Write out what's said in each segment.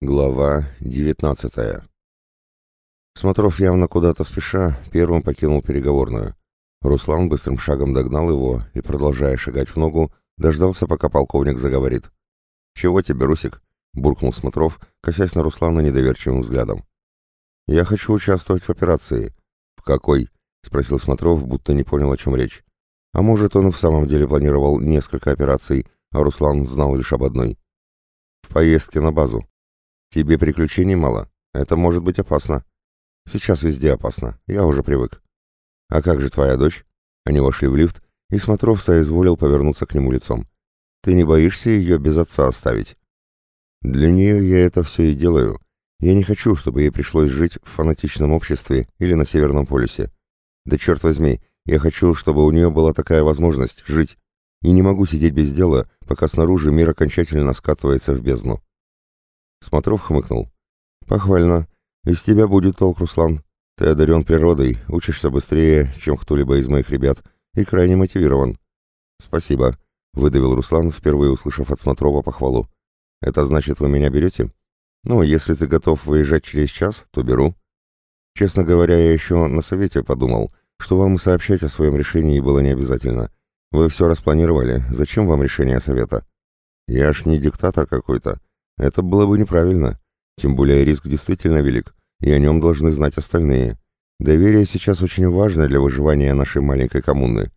Глава 19 Смотров явно куда-то спеша, первым покинул переговорную. Руслан быстрым шагом догнал его и, продолжая шагать в ногу, дождался, пока полковник заговорит. «Чего тебе, Русик?» — буркнул Смотров, косясь на Руслана недоверчивым взглядом. «Я хочу участвовать в операции». «В какой?» — спросил Смотров, будто не понял, о чем речь. А может, он в самом деле планировал несколько операций, а Руслан знал лишь об одной. «В поездке на базу», Тебе приключений мало. Это может быть опасно. Сейчас везде опасно. Я уже привык. А как же твоя дочь? Они вошли в лифт, и Смотров соизволил повернуться к нему лицом. Ты не боишься ее без отца оставить? Для нее я это все и делаю. Я не хочу, чтобы ей пришлось жить в фанатичном обществе или на Северном полюсе. Да черт возьми, я хочу, чтобы у нее была такая возможность жить. И не могу сидеть без дела, пока снаружи мир окончательно скатывается в бездну. Смотров хмыкнул. «Похвально. Из тебя будет толк, Руслан. Ты одарен природой, учишься быстрее, чем кто-либо из моих ребят, и крайне мотивирован». «Спасибо», — выдавил Руслан, впервые услышав от Смотрова похвалу. «Это значит, вы меня берете?» «Ну, если ты готов выезжать через час, то беру». Честно говоря, я еще на совете подумал, что вам сообщать о своем решении было не обязательно. Вы все распланировали, зачем вам решение совета? Я ж не диктатор какой-то. Это было бы неправильно. Тем более риск действительно велик, и о нем должны знать остальные. Доверие сейчас очень важно для выживания нашей маленькой коммуны.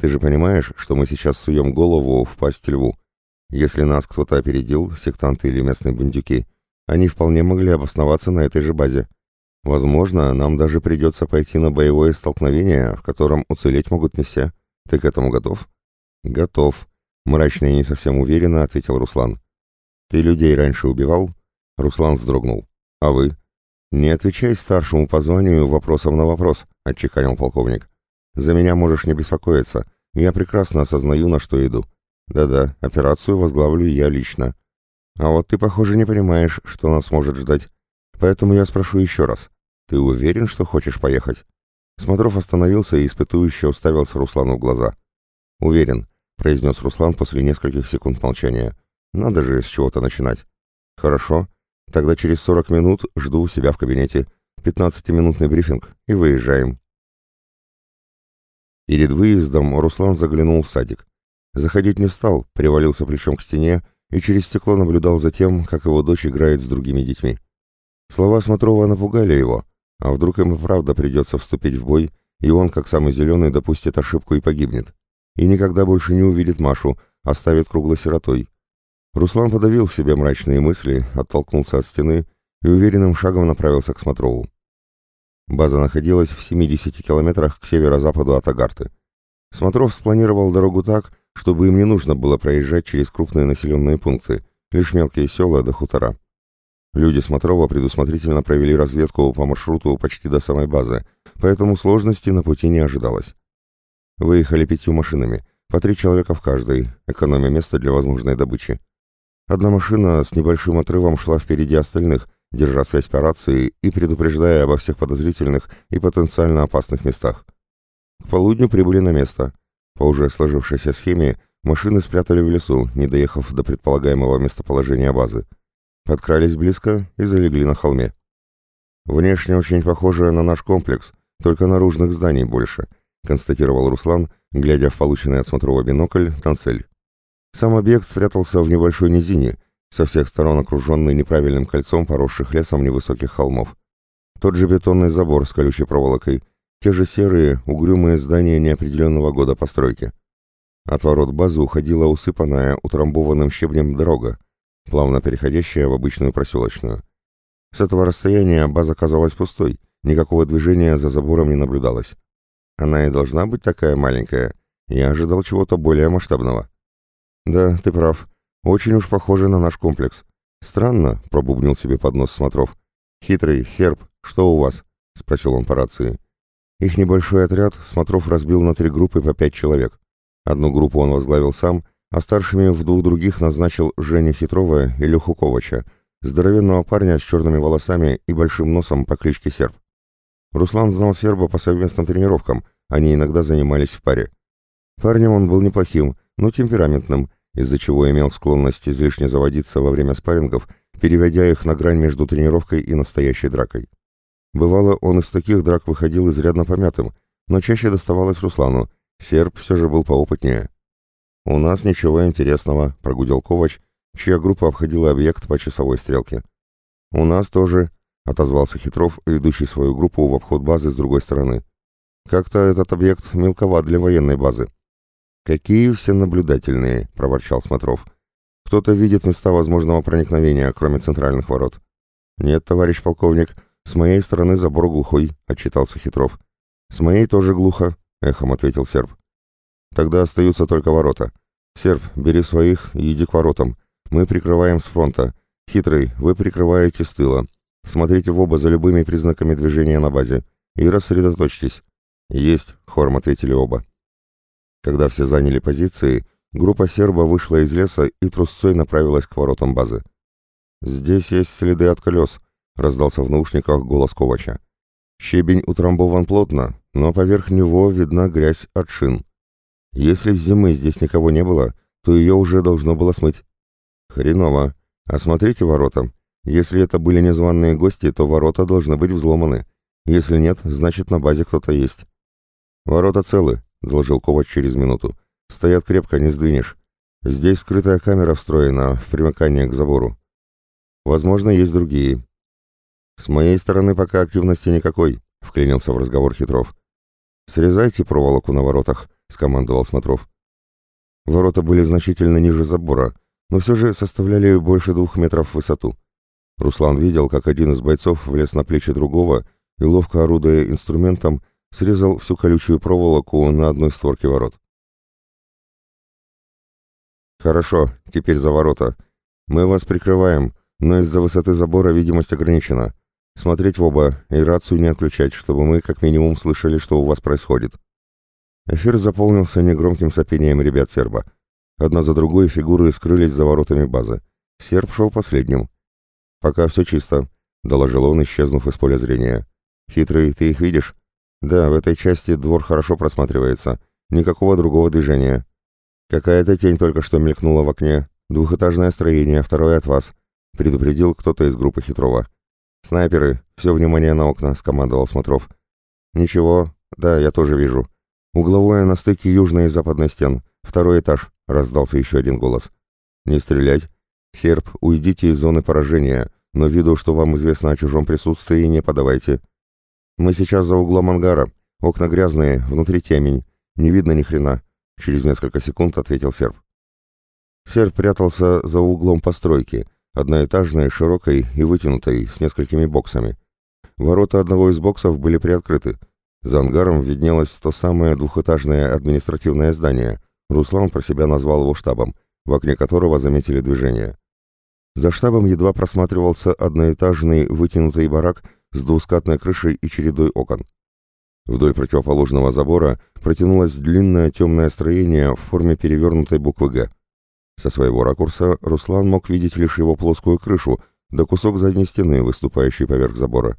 Ты же понимаешь, что мы сейчас суем голову в пасть льву. Если нас кто-то опередил, сектанты или местные бандюки, они вполне могли обосноваться на этой же базе. Возможно, нам даже придется пойти на боевое столкновение, в котором уцелеть могут не все. Ты к этому готов? Готов, мрачно и не совсем уверенно ответил Руслан. «Ты людей раньше убивал?» Руслан вздрогнул. «А вы?» «Не отвечай старшему по званию вопросом на вопрос», — отчеканил полковник. «За меня можешь не беспокоиться. Я прекрасно осознаю, на что иду. Да-да, операцию возглавлю я лично. А вот ты, похоже, не понимаешь, что нас может ждать. Поэтому я спрошу еще раз. Ты уверен, что хочешь поехать?» Смотров остановился и испытующе уставился Руслану в глаза. «Уверен», — произнес Руслан после нескольких секунд молчания. Надо же с чего-то начинать. Хорошо. Тогда через 40 минут жду у себя в кабинете. 15-минутный брифинг и выезжаем. Перед выездом Руслан заглянул в садик. Заходить не стал, привалился плечом к стене и через стекло наблюдал за тем, как его дочь играет с другими детьми. Слова Смотрова напугали его, а вдруг ему правда придется вступить в бой, и он, как самый зеленый, допустит ошибку и погибнет. И никогда больше не увидит Машу, оставит круглой сиротой. Руслан подавил в себе мрачные мысли, оттолкнулся от стены и уверенным шагом направился к Смотрову. База находилась в 70 километрах к северо-западу от Агарты. Смотров спланировал дорогу так, чтобы им не нужно было проезжать через крупные населенные пункты, лишь мелкие села до хутора. Люди Смотрова предусмотрительно провели разведку по маршруту почти до самой базы, поэтому сложности на пути не ожидалось. Выехали пятью машинами, по три человека в каждой, экономя место для возможной добычи. Одна машина с небольшим отрывом шла впереди остальных, держа связь по рации и предупреждая обо всех подозрительных и потенциально опасных местах. К полудню прибыли на место. По уже сложившейся схеме машины спрятали в лесу, не доехав до предполагаемого местоположения базы. Подкрались близко и залегли на холме. «Внешне очень похоже на наш комплекс, только наружных зданий больше», констатировал Руслан, глядя в полученный от смотрового бинокль танцель. Сам объект спрятался в небольшой низине, со всех сторон окруженный неправильным кольцом поросших лесом невысоких холмов. Тот же бетонный забор с колючей проволокой, те же серые, угрюмые здания неопределенного года постройки. От ворот базы уходила усыпанная утрамбованным щебнем дорога, плавно переходящая в обычную проселочную. С этого расстояния база казалась пустой, никакого движения за забором не наблюдалось. Она и должна быть такая маленькая. Я ожидал чего-то более масштабного. «Да, ты прав. Очень уж похоже на наш комплекс. Странно», — пробубнил себе под нос Смотров. «Хитрый, серб, что у вас?» — спросил он по рации. Их небольшой отряд Смотров разбил на три группы по пять человек. Одну группу он возглавил сам, а старшими в двух других назначил Женю Хитрова и Леху Ковача, здоровенного парня с черными волосами и большим носом по кличке Серб. Руслан знал Серба по совместным тренировкам, они иногда занимались в паре. Парнем он был неплохим, но темпераментным, из-за чего имел склонность излишне заводиться во время спаррингов, переводя их на грань между тренировкой и настоящей дракой. Бывало, он из таких драк выходил изрядно помятым, но чаще доставалось Руслану, серб все же был поопытнее. «У нас ничего интересного», — прогудел Ковач, чья группа обходила объект по часовой стрелке. «У нас тоже», — отозвался Хитров, ведущий свою группу в обход базы с другой стороны. «Как-то этот объект мелковат для военной базы». «Какие все наблюдательные», — проворчал Смотров. «Кто-то видит места возможного проникновения, кроме центральных ворот». «Нет, товарищ полковник, с моей стороны забор глухой», — отчитался Хитров. «С моей тоже глухо», — эхом ответил серб. «Тогда остаются только ворота. Серб, бери своих и иди к воротам. Мы прикрываем с фронта. Хитрый, вы прикрываете с тыла. Смотрите в оба за любыми признаками движения на базе. И рассредоточьтесь». «Есть», — хором ответили оба. Когда все заняли позиции, группа серба вышла из леса и трусцой направилась к воротам базы. «Здесь есть следы от колес», — раздался в наушниках голос Ковача. «Щебень утрамбован плотно, но поверх него видна грязь от шин. Если с зимы здесь никого не было, то ее уже должно было смыть». «Хреново. Осмотрите ворота. Если это были незваные гости, то ворота должны быть взломаны. Если нет, значит на базе кто-то есть». «Ворота целы», — доложил Ковач через минуту. «Стоят крепко, не сдвинешь. Здесь скрытая камера встроена в примыкание к забору. Возможно, есть другие». «С моей стороны пока активности никакой», — вклинился в разговор Хитров. «Срезайте проволоку на воротах», — скомандовал Смотров. Ворота были значительно ниже забора, но все же составляли больше двух метров в высоту. Руслан видел, как один из бойцов влез на плечи другого и, ловко орудуя инструментом, срезал всю колючую проволоку на одной створке ворот. «Хорошо, теперь за ворота. Мы вас прикрываем, но из-за высоты забора видимость ограничена. Смотреть в оба и рацию не отключать, чтобы мы как минимум слышали, что у вас происходит». Эфир заполнился негромким сопением ребят серба. Одна за другой фигуры скрылись за воротами базы. Серб шел последним. «Пока все чисто», — доложил он, исчезнув из поля зрения. «Хитрый, ты их видишь?» Да, в этой части двор хорошо просматривается. Никакого другого движения. Какая-то тень только что мелькнула в окне. Двухэтажное строение, второе от вас. Предупредил кто-то из группы Хитрова. «Снайперы, все внимание на окна», — скомандовал Смотров. «Ничего, да, я тоже вижу. Угловое на стыке южной и западной стен. Второй этаж», — раздался еще один голос. «Не стрелять. Серб, уйдите из зоны поражения, но виду, что вам известно о чужом присутствии, не подавайте. «Мы сейчас за углом ангара. Окна грязные, внутри темень. Не видно ни хрена», — через несколько секунд ответил серб. Серб прятался за углом постройки, одноэтажной, широкой и вытянутой, с несколькими боксами. Ворота одного из боксов были приоткрыты. За ангаром виднелось то самое двухэтажное административное здание. Руслан про себя назвал его штабом, в окне которого заметили движение. За штабом едва просматривался одноэтажный вытянутый барак с двускатной крышей и чередой окон. Вдоль противоположного забора протянулось длинное темное строение в форме перевернутой буквы «Г». Со своего ракурса Руслан мог видеть лишь его плоскую крышу да кусок задней стены, выступающий поверх забора.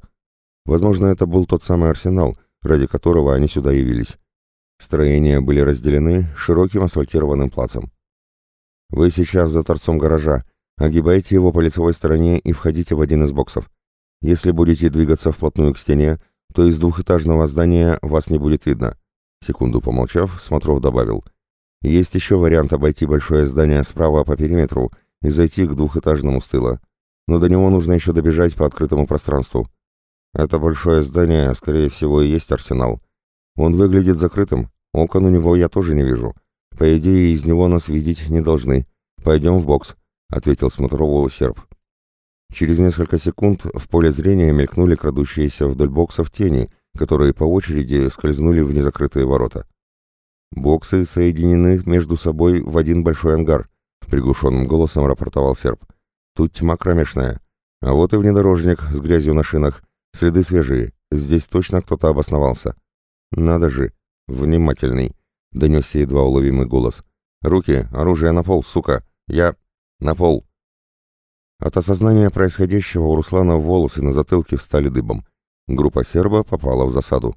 Возможно, это был тот самый арсенал, ради которого они сюда явились. Строения были разделены широким асфальтированным плацем. «Вы сейчас за торцом гаража. Огибайте его по лицевой стороне и входите в один из боксов. Если будете двигаться вплотную к стене, то из двухэтажного здания вас не будет видно. Секунду помолчав, Смотров добавил. Есть еще вариант обойти большое здание справа по периметру и зайти к двухэтажному с тыла. Но до него нужно еще добежать по открытому пространству. Это большое здание, скорее всего, и есть арсенал. Он выглядит закрытым, окон у него я тоже не вижу. По идее, из него нас видеть не должны. Пойдем в бокс, — ответил Смотрову серб. Через несколько секунд в поле зрения мелькнули крадущиеся вдоль боксов тени, которые по очереди скользнули в незакрытые ворота. «Боксы соединены между собой в один большой ангар», — приглушенным голосом рапортовал серб. «Тут тьма кромешная. А вот и внедорожник с грязью на шинах. Следы свежие. Здесь точно кто-то обосновался». «Надо же! Внимательный!» — донесся едва уловимый голос. «Руки, оружие на пол, сука! Я... на пол!» От осознания происходящего у Руслана волосы на затылке встали дыбом. Группа серба попала в засаду.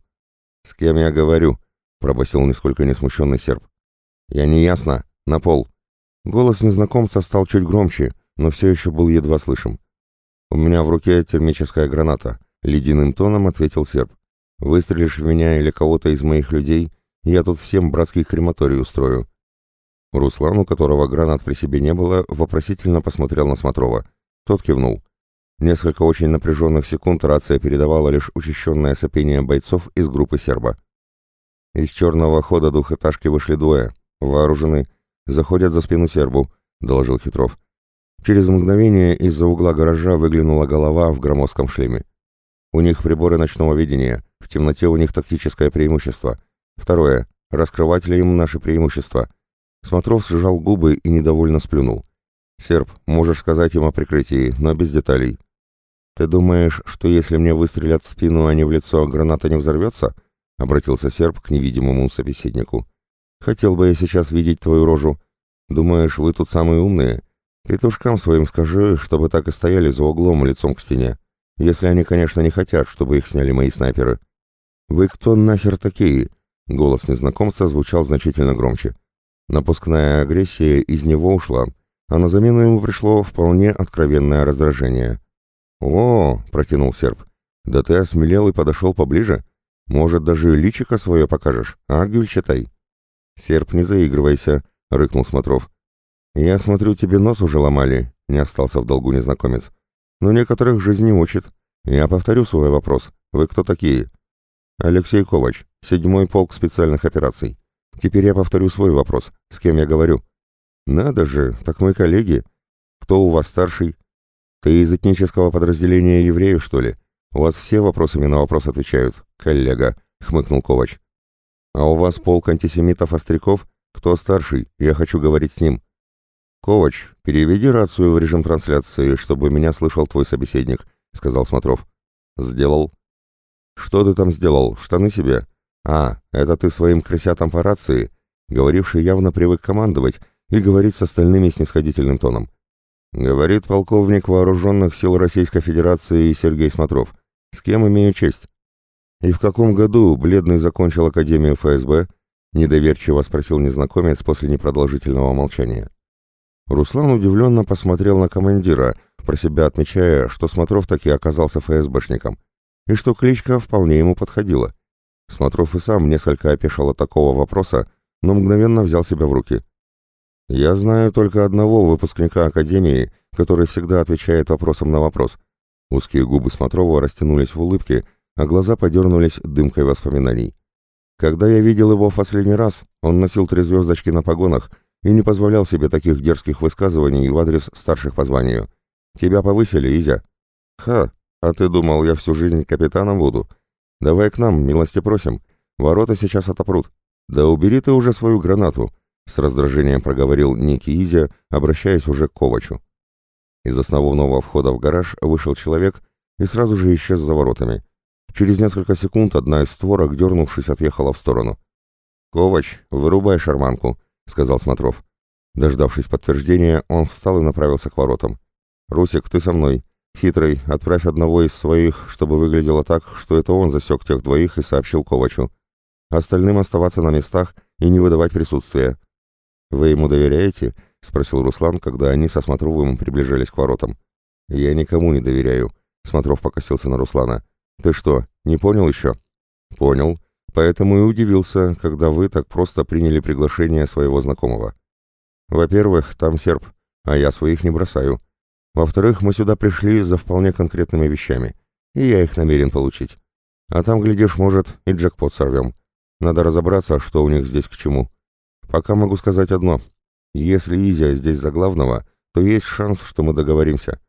«С кем я говорю?» — пробасил нисколько не смущенный серб. «Я не ясно. На пол». Голос незнакомца стал чуть громче, но все еще был едва слышим. «У меня в руке термическая граната», — ледяным тоном ответил серб. «Выстрелишь в меня или кого-то из моих людей, я тут всем братский крематорий устрою». Руслан, у которого гранат при себе не было, вопросительно посмотрел на Смотрова. Тот кивнул. Несколько очень напряженных секунд рация передавала лишь учащенное сопение бойцов из группы серба. Из черного хода двухэтажки вышли двое. Вооружены. Заходят за спину сербу, доложил Хитров. Через мгновение из-за угла гаража выглянула голова в громоздком шлеме. У них приборы ночного видения, в темноте у них тактическое преимущество. Второе. Раскрывать ли им наши преимущества? Смотров сжал губы и недовольно сплюнул. «Серб, можешь сказать им о прикрытии, но без деталей. «Ты думаешь, что если мне выстрелят в спину, а не в лицо, граната не взорвется?» — обратился серб к невидимому собеседнику. «Хотел бы я сейчас видеть твою рожу. Думаешь, вы тут самые умные? Петушкам своим скажи, чтобы так и стояли за углом лицом к стене. Если они, конечно, не хотят, чтобы их сняли мои снайперы». «Вы кто нахер такие?» — голос незнакомца звучал значительно громче. Напускная агрессия из него ушла, а на замену ему пришло вполне откровенное раздражение. «О!» — протянул серб. «Да ты осмелел и подошел поближе. Может, даже личико свое покажешь, а, Гюльчатай?» «Серб, не заигрывайся», — рыкнул Смотров. «Я смотрю, тебе нос уже ломали», — не остался в долгу незнакомец. «Но некоторых жизнь не учит. Я повторю свой вопрос. Вы кто такие?» «Алексей Ковач, седьмой полк специальных операций. Теперь я повторю свой вопрос. С кем я говорю?» «Надо же, так мы коллеги. Кто у вас старший? «Ты из этнического подразделения евреев, что ли? У вас все вопросами на вопрос отвечают, коллега», — хмыкнул Ковач. «А у вас полк антисемитов-остряков? Кто старший? Я хочу говорить с ним». «Ковач, переведи рацию в режим трансляции, чтобы меня слышал твой собеседник», — сказал Смотров. «Сделал». «Что ты там сделал? Штаны себе?» «А, это ты своим крысятам по рации?» Говоривший явно привык командовать и говорить с остальными снисходительным тоном. Говорит полковник вооруженных сил Российской Федерации Сергей Смотров. С кем имею честь? И в каком году Бледный закончил Академию ФСБ? Недоверчиво спросил незнакомец после непродолжительного молчания. Руслан удивленно посмотрел на командира, про себя отмечая, что Смотров таки оказался ФСБшником, и что кличка вполне ему подходила. Смотров и сам несколько опешил от такого вопроса, но мгновенно взял себя в руки. Я знаю только одного выпускника Академии, который всегда отвечает вопросом на вопрос. Узкие губы Смотрова растянулись в улыбке, а глаза подернулись дымкой воспоминаний. Когда я видел его в последний раз, он носил три звездочки на погонах и не позволял себе таких дерзких высказываний в адрес старших по званию. Тебя повысили, Изя. Ха, а ты думал, я всю жизнь капитаном буду? Давай к нам, милости просим. Ворота сейчас отопрут. Да убери ты уже свою гранату. С раздражением проговорил Ники Изя, обращаясь уже к Ковачу. Из основного входа в гараж вышел человек и сразу же исчез за воротами. Через несколько секунд одна из створок, дернувшись, отъехала в сторону. «Ковач, вырубай шарманку», — сказал Смотров. Дождавшись подтверждения, он встал и направился к воротам. «Русик, ты со мной. Хитрый, отправь одного из своих, чтобы выглядело так, что это он засек тех двоих и сообщил Ковачу. Остальным оставаться на местах и не выдавать присутствия. «Вы ему доверяете?» — спросил Руслан, когда они со Смотровым приближались к воротам. «Я никому не доверяю», — Смотров покосился на Руслана. «Ты что, не понял еще?» «Понял. Поэтому и удивился, когда вы так просто приняли приглашение своего знакомого. Во-первых, там серб, а я своих не бросаю. Во-вторых, мы сюда пришли за вполне конкретными вещами, и я их намерен получить. А там, глядишь, может, и джекпот сорвем. Надо разобраться, что у них здесь к чему. Пока могу сказать одно. Если Изя здесь за главного, то есть шанс, что мы договоримся.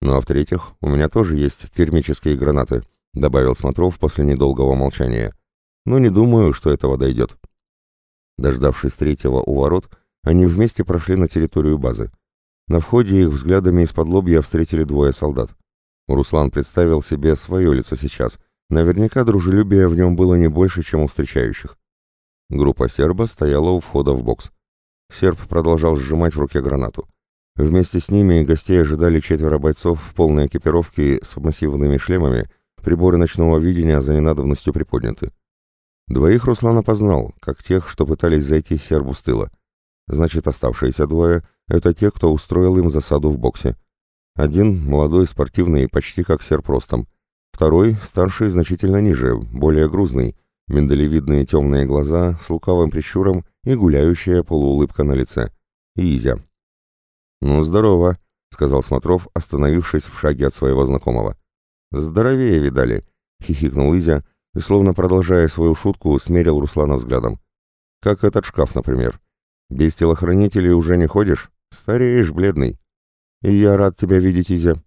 Ну а в-третьих, у меня тоже есть термические гранаты, добавил Смотров после недолгого молчания. Но не думаю, что этого дойдет. Дождавшись третьего у ворот, они вместе прошли на территорию базы. На входе их взглядами из-под лобья встретили двое солдат. Руслан представил себе свое лицо сейчас. Наверняка дружелюбие в нем было не больше, чем у встречающих. Группа серба стояла у входа в бокс. Серб продолжал сжимать в руке гранату. Вместе с ними гостей ожидали четверо бойцов в полной экипировке с массивными шлемами, приборы ночного видения за ненадобностью приподняты. Двоих Руслан опознал, как тех, что пытались зайти сербу с тыла. Значит, оставшиеся двое — это те, кто устроил им засаду в боксе. Один молодой, спортивный, почти как серп ростом. Второй старший, значительно ниже, более грузный, миндалевидные темные глаза с лукавым прищуром и гуляющая полуулыбка на лице. Изя. «Ну, здорово», — сказал Смотров, остановившись в шаге от своего знакомого. «Здоровее, видали», — хихикнул Изя, и, словно продолжая свою шутку, смерил Руслана взглядом. «Как этот шкаф, например. Без телохранителей уже не ходишь? Стареешь, бледный. И я рад тебя видеть, Изя.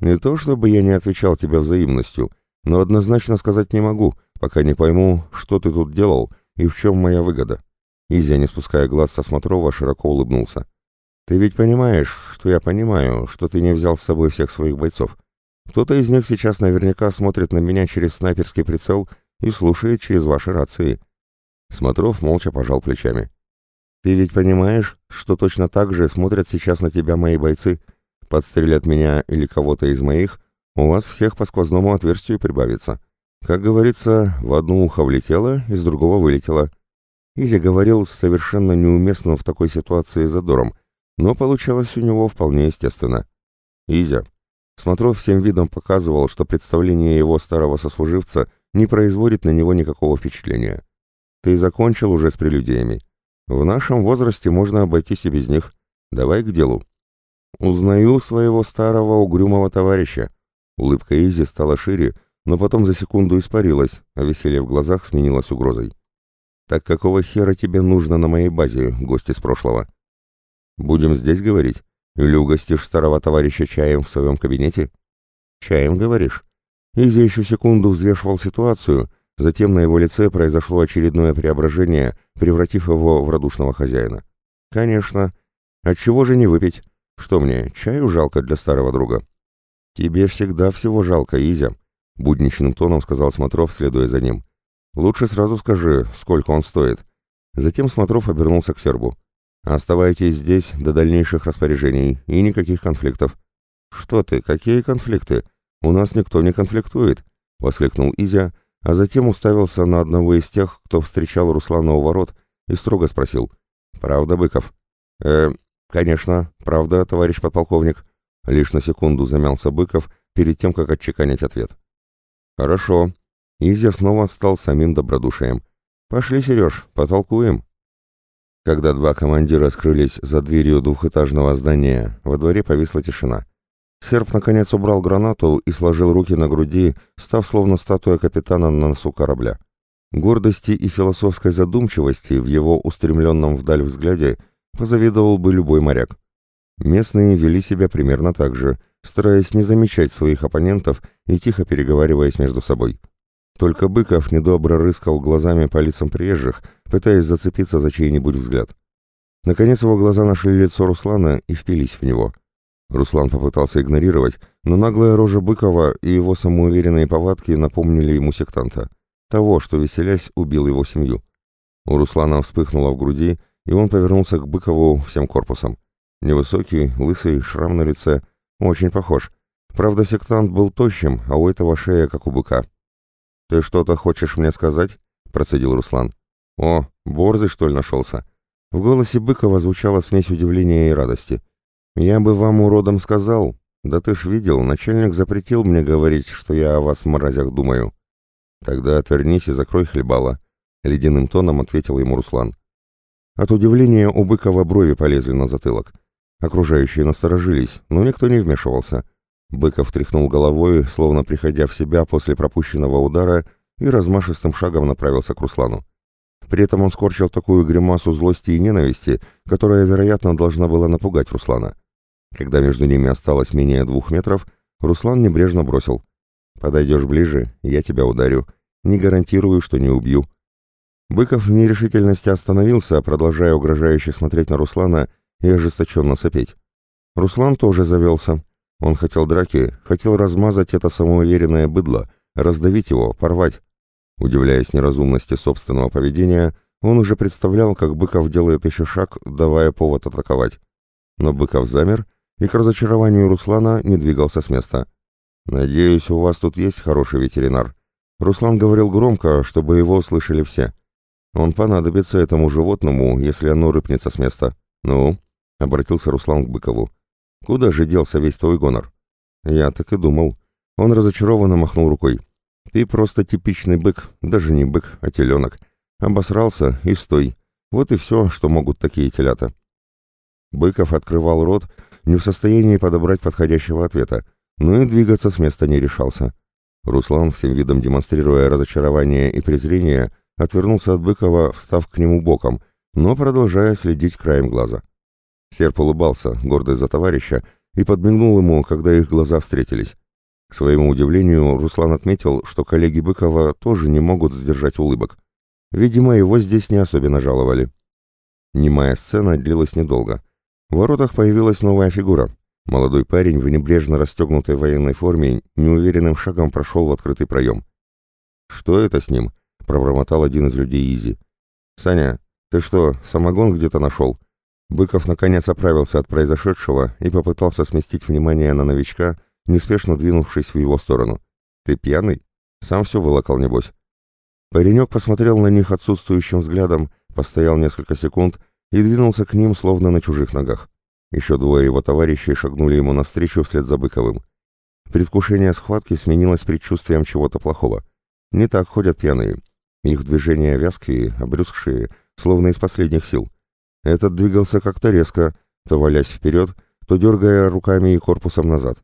Не то чтобы я не отвечал тебе взаимностью, но однозначно сказать не могу, пока не пойму, что ты тут делал и в чем моя выгода». Изя, не спуская глаз со Смотрова, широко улыбнулся. «Ты ведь понимаешь, что я понимаю, что ты не взял с собой всех своих бойцов. Кто-то из них сейчас наверняка смотрит на меня через снайперский прицел и слушает через ваши рации». Смотров молча пожал плечами. «Ты ведь понимаешь, что точно так же смотрят сейчас на тебя мои бойцы? Подстрелят меня или кого-то из моих, у вас всех по сквозному отверстию прибавится. Как говорится, в одно ухо влетело, из другого вылетело». Изи говорил с совершенно неуместным в такой ситуации задором, но получалось у него вполне естественно. «Изя». Смотров всем видом показывал, что представление его старого сослуживца не производит на него никакого впечатления. «Ты закончил уже с прелюдиями. В нашем возрасте можно обойтись и без них. Давай к делу. Узнаю своего старого угрюмого товарища. Улыбка Изи стала шире, но потом за секунду испарилась, а веселье в глазах сменилось угрозой. Так какого хера тебе нужно на моей базе, гость из прошлого? Будем здесь говорить? Или угостишь старого товарища чаем в своем кабинете? Чаем, говоришь? Изи еще секунду взвешивал ситуацию, Затем на его лице произошло очередное преображение, превратив его в радушного хозяина. «Конечно. Отчего же не выпить? Что мне, чаю жалко для старого друга?» «Тебе всегда всего жалко, Изя», — будничным тоном сказал Смотров, следуя за ним. «Лучше сразу скажи, сколько он стоит». Затем Смотров обернулся к сербу. «Оставайтесь здесь до дальнейших распоряжений и никаких конфликтов». «Что ты, какие конфликты? У нас никто не конфликтует», — воскликнул Изя, а затем уставился на одного из тех, кто встречал Руслана у ворот, и строго спросил. «Правда, Быков?» «Э, конечно, правда, товарищ подполковник». Лишь на секунду замялся Быков перед тем, как отчеканить ответ. «Хорошо». Изя снова стал самим добродушием. «Пошли, Сереж, потолкуем». Когда два командира скрылись за дверью двухэтажного здания, во дворе повисла тишина. Серб наконец убрал гранату и сложил руки на груди, став словно статуя капитана на носу корабля. Гордости и философской задумчивости в его устремленном вдаль взгляде позавидовал бы любой моряк. Местные вели себя примерно так же, стараясь не замечать своих оппонентов и тихо переговариваясь между собой. Только Быков недобро рыскал глазами по лицам приезжих, пытаясь зацепиться за чей-нибудь взгляд. Наконец его глаза нашли лицо Руслана и впились в него. Руслан попытался игнорировать, но наглая рожа Быкова и его самоуверенные повадки напомнили ему сектанта. Того, что, веселясь, убил его семью. У Руслана вспыхнуло в груди, и он повернулся к Быкову всем корпусом. Невысокий, лысый, шрам на лице. Очень похож. Правда, сектант был тощим, а у этого шея, как у быка. «Ты что-то хочешь мне сказать?» — процедил Руслан. «О, борзый, что ли, нашелся?» В голосе Быкова звучала смесь удивления и радости. «Я бы вам, уродом, сказал. Да ты ж видел, начальник запретил мне говорить, что я о вас, мразях, думаю». «Тогда отвернись и закрой хлебало», — ледяным тоном ответил ему Руслан. От удивления у Быкова брови полезли на затылок. Окружающие насторожились, но никто не вмешивался. Быков тряхнул головой, словно приходя в себя после пропущенного удара, и размашистым шагом направился к Руслану. При этом он скорчил такую гримасу злости и ненависти, которая, вероятно, должна была напугать Руслана. Когда между ними осталось менее двух метров, Руслан небрежно бросил. «Подойдешь ближе, я тебя ударю. Не гарантирую, что не убью». Быков в нерешительности остановился, продолжая угрожающе смотреть на Руслана и ожесточенно сопеть. Руслан тоже завелся. Он хотел драки, хотел размазать это самоуверенное быдло, раздавить его, порвать. Удивляясь неразумности собственного поведения, он уже представлял, как Быков делает еще шаг, давая повод атаковать. Но Быков замер и к разочарованию Руслана не двигался с места. «Надеюсь, у вас тут есть хороший ветеринар». Руслан говорил громко, чтобы его услышали все. «Он понадобится этому животному, если оно рыпнется с места». «Ну?» — обратился Руслан к Быкову. Куда же делся весь твой гонор?» «Я так и думал». Он разочарованно махнул рукой. «Ты просто типичный бык, даже не бык, а теленок. Обосрался и стой. Вот и все, что могут такие телята». Быков открывал рот, не в состоянии подобрать подходящего ответа, но и двигаться с места не решался. Руслан, всем видом демонстрируя разочарование и презрение, отвернулся от Быкова, встав к нему боком, но продолжая следить краем глаза. Серп улыбался, гордый за товарища, и подмигнул ему, когда их глаза встретились. К своему удивлению, Руслан отметил, что коллеги Быкова тоже не могут сдержать улыбок. Видимо, его здесь не особенно жаловали. Немая сцена длилась недолго. В воротах появилась новая фигура. Молодой парень в небрежно расстегнутой военной форме неуверенным шагом прошел в открытый проем. «Что это с ним?» — пробормотал один из людей Изи. «Саня, ты что, самогон где-то нашел?» Быков наконец оправился от произошедшего и попытался сместить внимание на новичка, неспешно двинувшись в его сторону. «Ты пьяный? Сам все вылокал, небось?» Паренек посмотрел на них отсутствующим взглядом, постоял несколько секунд и двинулся к ним, словно на чужих ногах. Еще двое его товарищей шагнули ему навстречу вслед за Быковым. Предвкушение схватки сменилось предчувствием чего-то плохого. Не так ходят пьяные. Их движения вязкие, обрюзгшие, словно из последних сил. Этот двигался как-то резко, то валясь вперед, то дергая руками и корпусом назад.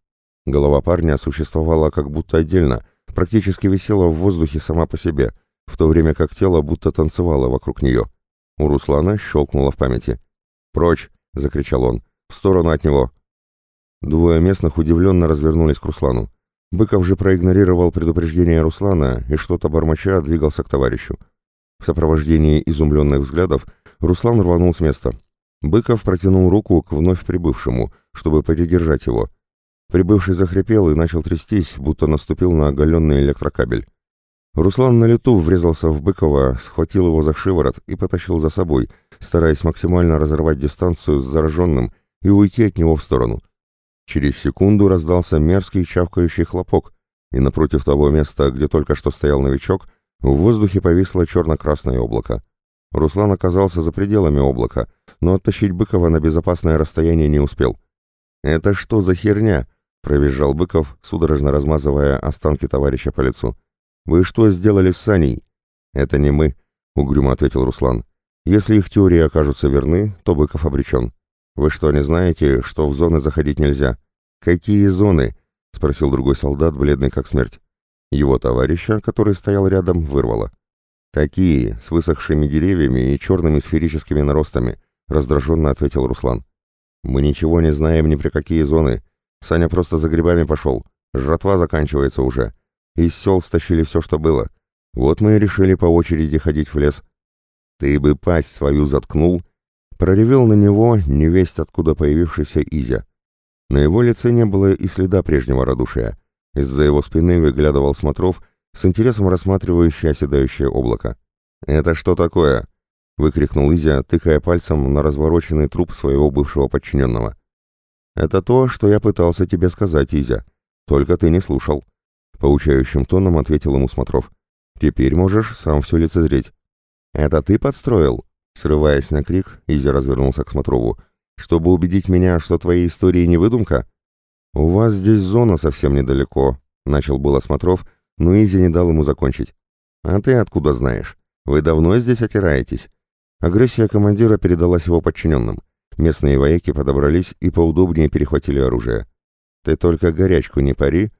Голова парня существовала как будто отдельно, практически висела в воздухе сама по себе, в то время как тело будто танцевало вокруг нее. У Руслана щелкнуло в памяти. «Прочь!» — закричал он. «В сторону от него!» Двое местных удивленно развернулись к Руслану. Быков же проигнорировал предупреждение Руслана и что-то бормоча двигался к товарищу. В сопровождении изумленных взглядов Руслан рванул с места. Быков протянул руку к вновь прибывшему, чтобы поддержать его. Прибывший захрипел и начал трястись, будто наступил на оголенный электрокабель. Руслан на лету врезался в Быкова, схватил его за шиворот и потащил за собой, стараясь максимально разорвать дистанцию с зараженным и уйти от него в сторону. Через секунду раздался мерзкий чавкающий хлопок, и напротив того места, где только что стоял новичок, в воздухе повисло черно-красное облако. Руслан оказался за пределами облака, но оттащить Быкова на безопасное расстояние не успел. «Это что за херня?» — провизжал Быков, судорожно размазывая останки товарища по лицу. «Вы что сделали с Саней?» «Это не мы», — угрюмо ответил Руслан. «Если их теории окажутся верны, то Быков обречен. Вы что, не знаете, что в зоны заходить нельзя?» «Какие зоны?» — спросил другой солдат, бледный как смерть. Его товарища, который стоял рядом, вырвало. «Такие, с высохшими деревьями и черными сферическими наростами», — раздраженно ответил Руслан. «Мы ничего не знаем ни при какие зоны. Саня просто за грибами пошел. Жратва заканчивается уже. Из сел стащили все, что было. Вот мы и решили по очереди ходить в лес. Ты бы пасть свою заткнул. Проревел на него невесть откуда появившийся Изя. На его лице не было и следа прежнего радушия. Из-за его спины выглядывал Смотров, с интересом рассматривающий оседающее облако. «Это что такое?» — выкрикнул Изя, тыкая пальцем на развороченный труп своего бывшего подчиненного. «Это то, что я пытался тебе сказать, Изя. Только ты не слушал. — поучающим тоном ответил ему Смотров. «Теперь можешь сам все лицезреть». «Это ты подстроил?» Срываясь на крик, Изя развернулся к Смотрову. «Чтобы убедить меня, что твои истории не выдумка?» «У вас здесь зона совсем недалеко», — начал было Смотров, но Изя не дал ему закончить. «А ты откуда знаешь? Вы давно здесь отираетесь?» Агрессия командира передалась его подчиненным. Местные вояки подобрались и поудобнее перехватили оружие. «Ты только горячку не пари»,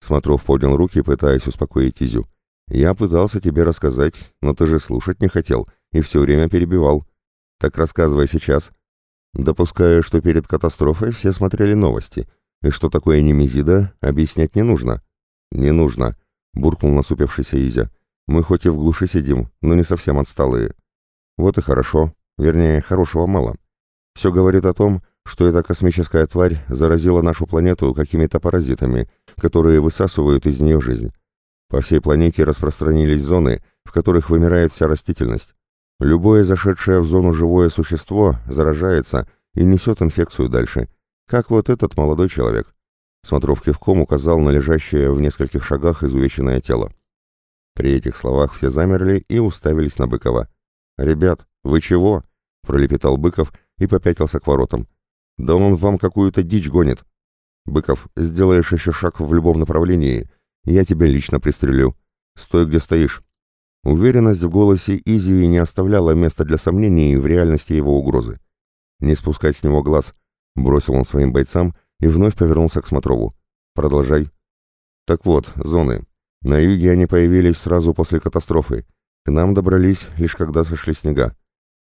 Смотров поднял руки, пытаясь успокоить Изю. «Я пытался тебе рассказать, но ты же слушать не хотел и все время перебивал. Так рассказывай сейчас». Допускаю, что перед катастрофой все смотрели новости, и что такое немезида, объяснять не нужно. «Не нужно», — буркнул насупившийся Изя. «Мы хоть и в глуши сидим, но не совсем отсталые». «Вот и хорошо. Вернее, хорошего мало. Все говорит о том, что эта космическая тварь заразила нашу планету какими-то паразитами, которые высасывают из нее жизнь. По всей планете распространились зоны, в которых вымирает вся растительность. Любое зашедшее в зону живое существо заражается и несет инфекцию дальше, как вот этот молодой человек. Смотров кивком указал на лежащее в нескольких шагах изувеченное тело. При этих словах все замерли и уставились на Быкова. «Ребят, вы чего?» — пролепетал Быков и попятился к воротам. Да он вам какую-то дичь гонит. Быков, сделаешь еще шаг в любом направлении, я тебя лично пристрелю. Стой, где стоишь. Уверенность в голосе Изи не оставляла места для сомнений в реальности его угрозы. Не спускать с него глаз, бросил он своим бойцам и вновь повернулся к Смотрову. Продолжай. Так вот, зоны. На юге они появились сразу после катастрофы. К нам добрались, лишь когда сошли снега.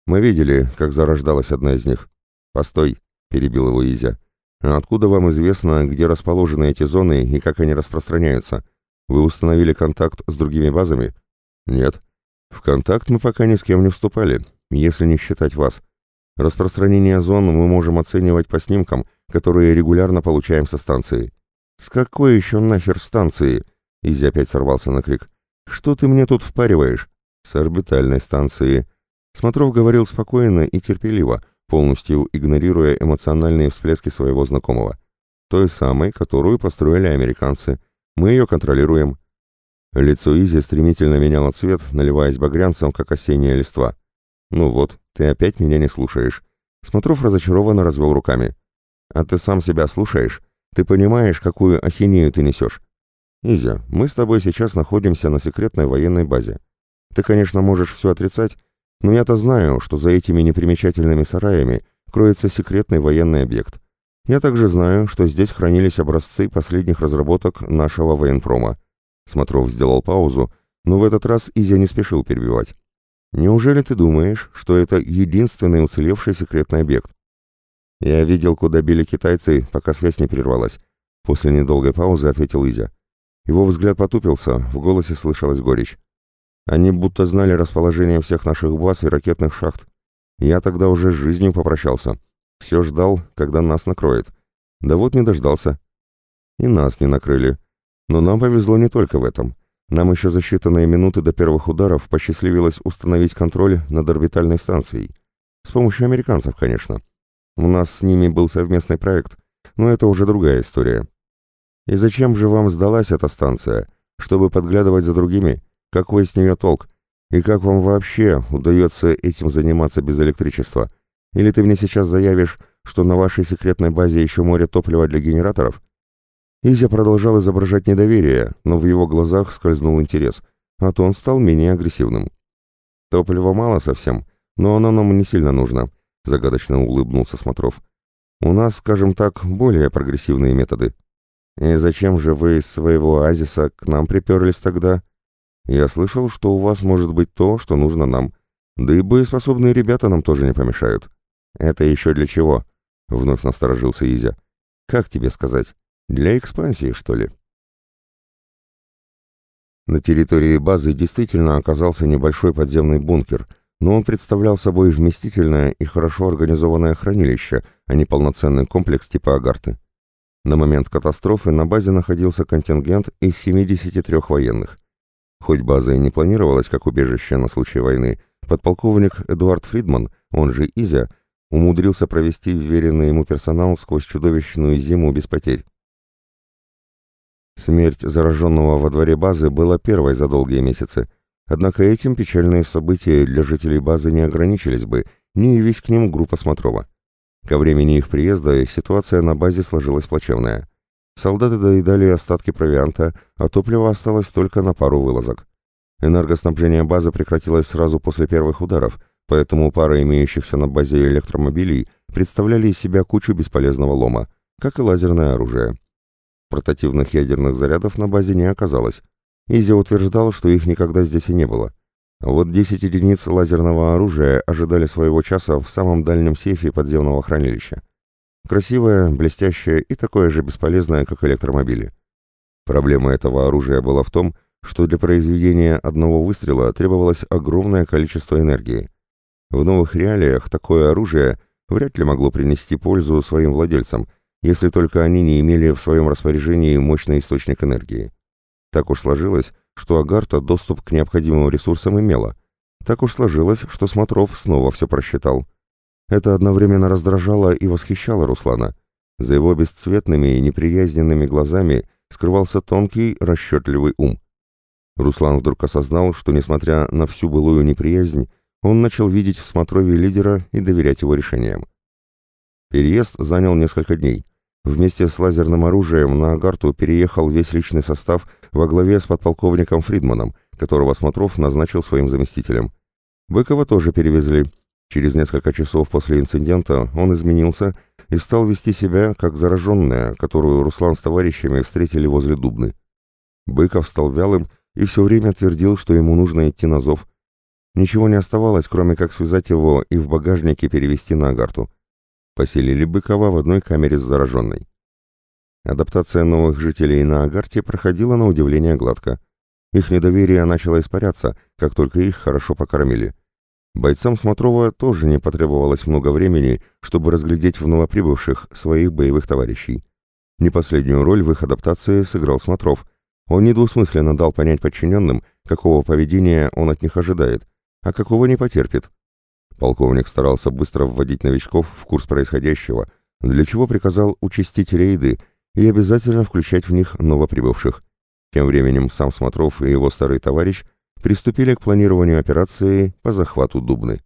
Мы видели, как зарождалась одна из них. «Постой», — перебил его Изя. «А откуда вам известно, где расположены эти зоны и как они распространяются? Вы установили контакт с другими базами?» «Нет. В контакт мы пока ни с кем не вступали, если не считать вас. Распространение зон мы можем оценивать по снимкам, которые регулярно получаем со станции». «С какой еще нахер станции?» Изи опять сорвался на крик. «Что ты мне тут впариваешь?» «С орбитальной станции». Смотров говорил спокойно и терпеливо, полностью игнорируя эмоциональные всплески своего знакомого. Той самой, которую построили американцы. Мы ее контролируем. Лицо Изи стремительно меняло цвет, наливаясь багрянцем, как осенняя листва. «Ну вот, ты опять меня не слушаешь». Смотров разочарованно развел руками. «А ты сам себя слушаешь? Ты понимаешь, какую ахинею ты несешь? Изя, мы с тобой сейчас находимся на секретной военной базе. Ты, конечно, можешь все отрицать, но я-то знаю, что за этими непримечательными сараями кроется секретный военный объект. Я также знаю, что здесь хранились образцы последних разработок нашего военпрома. Смотров сделал паузу, но в этот раз Изя не спешил перебивать. Неужели ты думаешь, что это единственный уцелевший секретный объект? Я видел, куда били китайцы, пока связь не прервалась. После недолгой паузы ответил Изя. Его взгляд потупился, в голосе слышалась горечь. Они будто знали расположение всех наших баз и ракетных шахт. Я тогда уже с жизнью попрощался. Все ждал, когда нас накроет. Да вот не дождался. И нас не накрыли. Но нам повезло не только в этом. Нам еще за считанные минуты до первых ударов посчастливилось установить контроль над орбитальной станцией. С помощью американцев, конечно. У нас с ними был совместный проект, но это уже другая история. И зачем же вам сдалась эта станция? Чтобы подглядывать за другими? Какой с нее толк? И как вам вообще удается этим заниматься без электричества? Или ты мне сейчас заявишь, что на вашей секретной базе еще море топлива для генераторов? Изя продолжал изображать недоверие, но в его глазах скользнул интерес, а то он стал менее агрессивным. Топлива мало совсем, но оно нам не сильно нужно, загадочно улыбнулся Смотров. У нас, скажем так, более прогрессивные методы. И зачем же вы из своего оазиса к нам приперлись тогда? Я слышал, что у вас может быть то, что нужно нам. Да и боеспособные ребята нам тоже не помешают. Это еще для чего? Вновь насторожился Изя. Как тебе сказать? Для экспансии, что ли? На территории базы действительно оказался небольшой подземный бункер, но он представлял собой вместительное и хорошо организованное хранилище, а не полноценный комплекс типа Агарты. На момент катастрофы на базе находился контингент из 73 военных. Хоть база и не планировалась как убежище на случай войны, подполковник Эдуард Фридман, он же Изя, умудрился провести вверенный ему персонал сквозь чудовищную зиму без потерь. Смерть зараженного во дворе базы была первой за долгие месяцы, однако этим печальные события для жителей базы не ограничились бы, не явись к ним группа Смотрова. Ко времени их приезда ситуация на базе сложилась плачевная. Солдаты доедали остатки провианта, а топлива осталось только на пару вылазок. Энергоснабжение базы прекратилось сразу после первых ударов, поэтому пара имеющихся на базе электромобилей представляли из себя кучу бесполезного лома, как и лазерное оружие. Портативных ядерных зарядов на базе не оказалось. Изи утверждал, что их никогда здесь и не было. Вот 10 единиц лазерного оружия ожидали своего часа в самом дальнем сейфе подземного хранилища. Красивое, блестящее и такое же бесполезное, как электромобили. Проблема этого оружия была в том, что для произведения одного выстрела требовалось огромное количество энергии. В новых реалиях такое оружие вряд ли могло принести пользу своим владельцам, если только они не имели в своем распоряжении мощный источник энергии. Так уж сложилось, что Агарта доступ к необходимым ресурсам имела. Так уж сложилось, что Смотров снова все просчитал. Это одновременно раздражало и восхищало Руслана. За его бесцветными и неприязненными глазами скрывался тонкий, расчетливый ум. Руслан вдруг осознал, что, несмотря на всю былую неприязнь, он начал видеть в Смотрове лидера и доверять его решениям. Переезд занял несколько дней. Вместе с лазерным оружием на Агарту переехал весь личный состав во главе с подполковником Фридманом, которого Смотров назначил своим заместителем. Быкова тоже перевезли. Через несколько часов после инцидента он изменился и стал вести себя как зараженная, которую Руслан с товарищами встретили возле Дубны. Быков стал вялым и все время твердил, что ему нужно идти на зов. Ничего не оставалось, кроме как связать его и в багажнике перевести на Агарту. Поселили Быкова в одной камере с зараженной. Адаптация новых жителей на Агарте проходила на удивление гладко. Их недоверие начало испаряться, как только их хорошо покормили. Бойцам Смотрова тоже не потребовалось много времени, чтобы разглядеть в новоприбывших своих боевых товарищей. Не последнюю роль в их адаптации сыграл Смотров. Он недвусмысленно дал понять подчиненным, какого поведения он от них ожидает, а какого не потерпит. Полковник старался быстро вводить новичков в курс происходящего, для чего приказал участить рейды и обязательно включать в них новоприбывших. Тем временем сам Смотров и его старый товарищ приступили к планированию операции по захвату Дубны.